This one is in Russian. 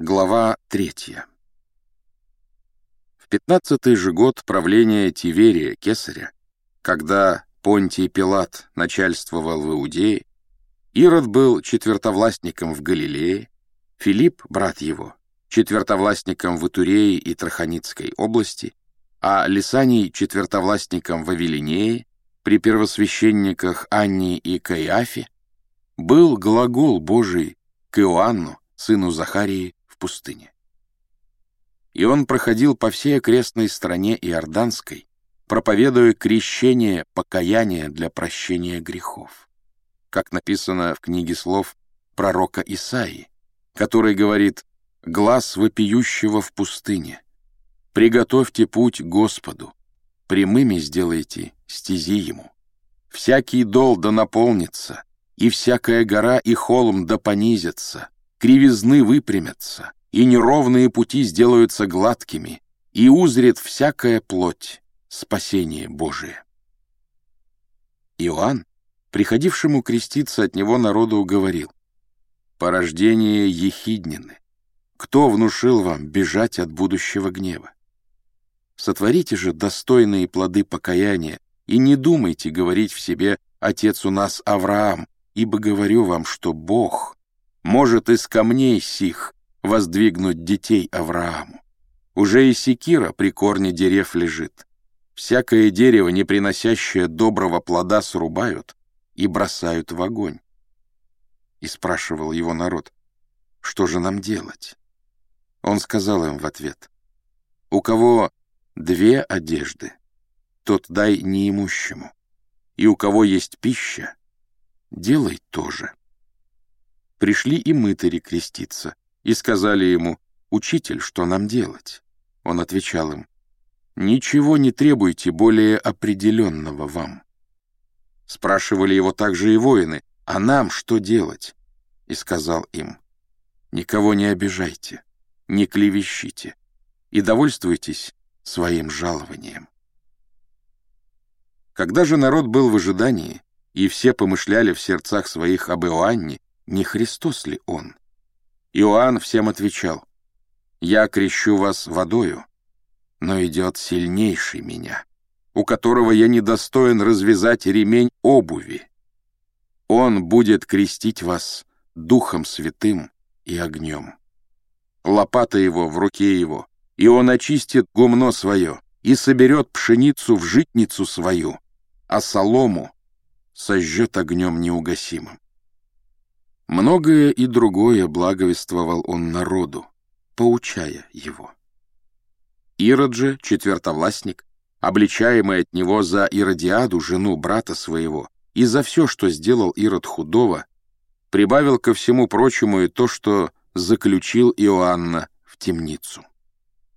Глава третья. В пятнадцатый же год правления Тиверия Кесаря, когда Понтий Пилат начальствовал в Иудее, Ирод был четвертовластником в Галилее, Филипп, брат его, четвертовластником в Итурее и Траханицкой области, а Лисаний четвертовластником в Авелинее, при первосвященниках Аннии и Каиафе, был глагол Божий к Иоанну, сыну Захарии, пустыне. И он проходил по всей окрестной стране Иорданской, проповедуя крещение покаяние для прощения грехов. Как написано в книге слов пророка Исаии, который говорит «Глаз вопиющего в пустыне, приготовьте путь Господу, прямыми сделайте стези Ему. Всякий дол да наполнится, и всякая гора и холм да понизятся, кривизны выпрямятся, и неровные пути сделаются гладкими, и узрит всякая плоть спасение Божие. Иоанн, приходившему креститься от него народу, говорил, «Порождение Ехиднины, кто внушил вам бежать от будущего гнева? Сотворите же достойные плоды покаяния и не думайте говорить в себе «Отец у нас Авраам», ибо говорю вам, что Бог может из камней сих воздвигнуть детей Аврааму. Уже и секира при корне дерев лежит. Всякое дерево, не приносящее доброго плода, срубают и бросают в огонь. И спрашивал его народ, что же нам делать? Он сказал им в ответ, у кого две одежды, тот дай неимущему, и у кого есть пища, делай то же. Пришли и мытари креститься, и сказали ему, «Учитель, что нам делать?» Он отвечал им, «Ничего не требуйте более определенного вам». Спрашивали его также и воины, «А нам что делать?» И сказал им, «Никого не обижайте, не клевещите и довольствуйтесь своим жалованием». Когда же народ был в ожидании, и все помышляли в сердцах своих об Иоанне, не Христос ли он? Иоанн всем отвечал, «Я крещу вас водою, но идет сильнейший меня, у которого я недостоин развязать ремень обуви. Он будет крестить вас Духом Святым и огнем. Лопата его в руке его, и он очистит гумно свое и соберет пшеницу в житницу свою, а солому сожжет огнем неугасимым. Многое и другое благовествовал он народу, поучая его. Ирод же, четвертовластник, обличаемый от него за Иродиаду, жену брата своего, и за все, что сделал Ирод худого, прибавил ко всему прочему и то, что заключил Иоанна в темницу.